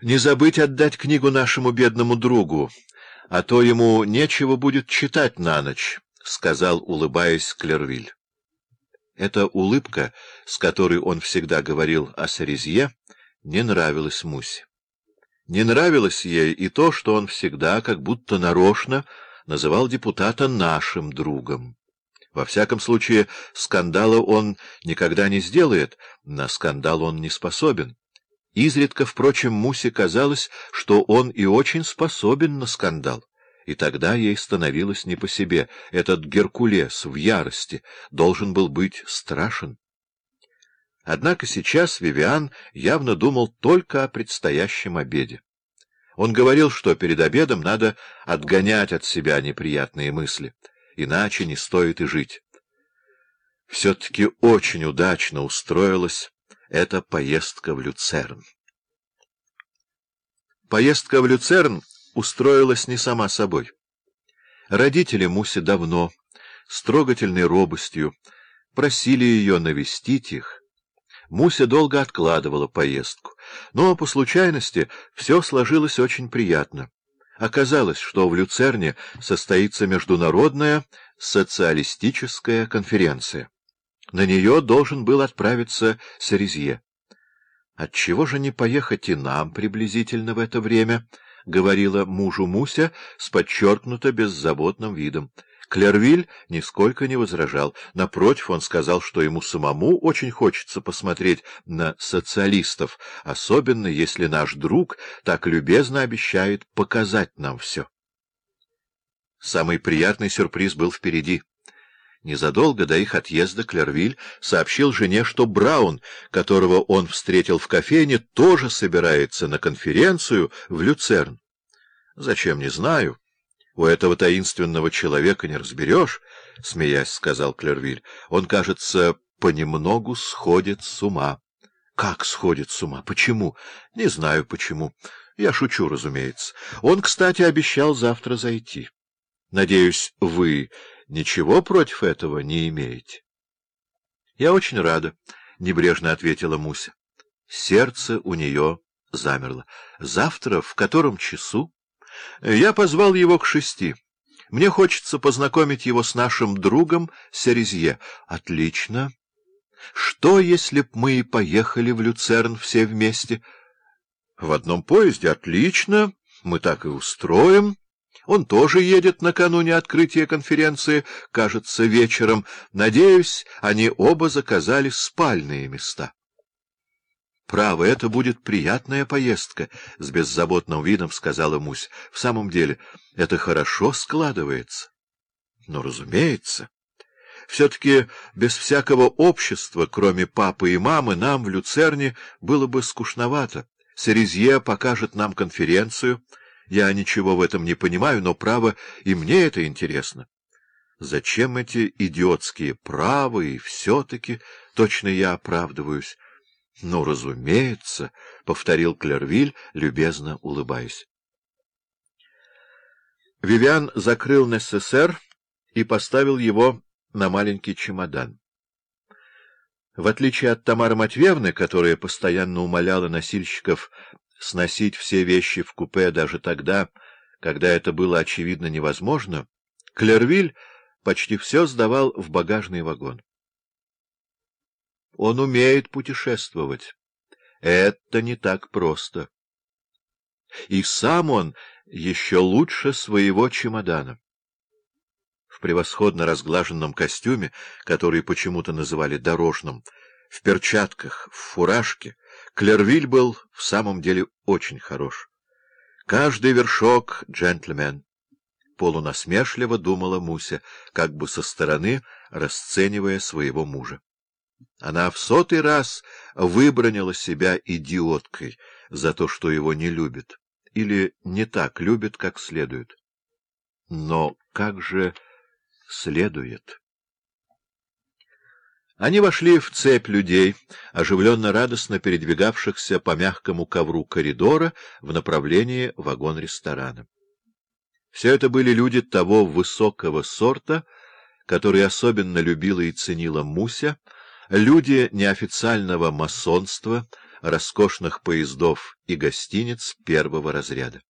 Не забыть отдать книгу нашему бедному другу, а то ему нечего будет читать на ночь, — сказал, улыбаясь, Клервиль. Эта улыбка, с которой он всегда говорил о Сарезье, не нравилась Мусе. Не нравилось ей и то, что он всегда, как будто нарочно, называл депутата нашим другом. Во всяком случае, скандала он никогда не сделает, на скандал он не способен. Изредка, впрочем, Мусе казалось, что он и очень способен на скандал. И тогда ей становилось не по себе. Этот Геркулес в ярости должен был быть страшен. Однако сейчас Вивиан явно думал только о предстоящем обеде. Он говорил, что перед обедом надо отгонять от себя неприятные мысли, иначе не стоит и жить. Все-таки очень удачно устроилась эта поездка в Люцерн. Поездка в Люцерн устроилась не сама собой. Родители Муси давно, с трогательной робостью, просили ее навестить их. Муся долго откладывала поездку, но по случайности все сложилось очень приятно. Оказалось, что в Люцерне состоится международная социалистическая конференция. На нее должен был отправиться Сарезье. «Отчего же не поехать и нам приблизительно в это время?» — говорила мужу Муся с подчеркнуто беззаботным видом. Клервиль нисколько не возражал. Напротив, он сказал, что ему самому очень хочется посмотреть на социалистов, особенно если наш друг так любезно обещает показать нам все. Самый приятный сюрприз был впереди. Незадолго до их отъезда Клервиль сообщил жене, что Браун, которого он встретил в кофейне, тоже собирается на конференцию в Люцерн. Зачем, не знаю. У этого таинственного человека не разберешь, — смеясь сказал Клервиль. Он, кажется, понемногу сходит с ума. Как сходит с ума? Почему? Не знаю почему. Я шучу, разумеется. Он, кстати, обещал завтра зайти. Надеюсь, вы ничего против этого не имеете? — Я очень рада, — небрежно ответила Муся. Сердце у нее замерло. — Завтра в котором часу? Я позвал его к шести. Мне хочется познакомить его с нашим другом Серезье. Отлично. Что, если б мы поехали в Люцерн все вместе? В одном поезде? Отлично. Мы так и устроим. Он тоже едет накануне открытия конференции, кажется, вечером. Надеюсь, они оба заказали спальные места. Право, это будет приятная поездка, — с беззаботным видом сказала Мусь. В самом деле, это хорошо складывается. Но, разумеется. Все-таки без всякого общества, кроме папы и мамы, нам в Люцерне было бы скучновато. Серезье покажет нам конференцию — я ничего в этом не понимаю, но, право, и мне это интересно. Зачем эти идиотские правы и все-таки, точно я оправдываюсь? — Ну, разумеется, — повторил Клервиль, любезно улыбаясь. Вивиан закрыл НССР и поставил его на маленький чемодан. В отличие от Тамары Матвеевны, которая постоянно умоляла носильщиков сносить все вещи в купе даже тогда, когда это было очевидно невозможно, Клервиль почти все сдавал в багажный вагон. Он умеет путешествовать. Это не так просто. И сам он еще лучше своего чемодана. В превосходно разглаженном костюме, который почему-то называли дорожным, в перчатках, в фуражке, Клервиль был в самом деле очень хорош. Каждый вершок — джентльмен. Полунасмешливо думала Муся, как бы со стороны расценивая своего мужа. Она в сотый раз выбронила себя идиоткой за то, что его не любит, или не так любит, как следует. Но как же следует? Они вошли в цепь людей, оживленно-радостно передвигавшихся по мягкому ковру коридора в направлении вагон-ресторана. Все это были люди того высокого сорта, который особенно любила и ценила Муся, люди неофициального масонства, роскошных поездов и гостиниц первого разряда.